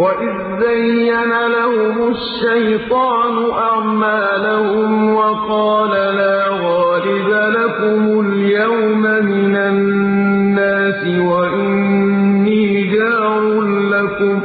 وَإِذ زَيَّنَ لَهُمُ الشَّيْطَانُ أَعْمَالَهُمْ وَقَالَ لَا غَالِبَ لَكُمُ الْيَوْمَ مِنَ النَّاسِ وَإِنِّي جَارٌ لَّكُمْ ۖ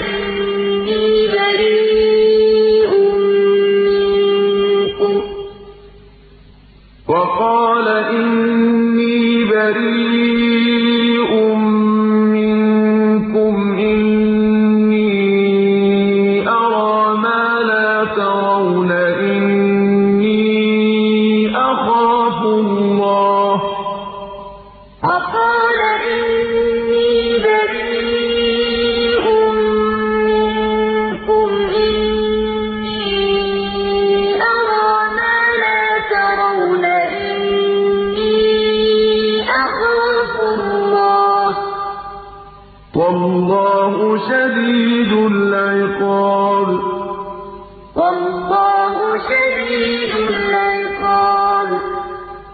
إِنِّي أَخَافُ اللَّهَ ۚ وَاللَّهُ شَدِيدُ الْعِقَابِ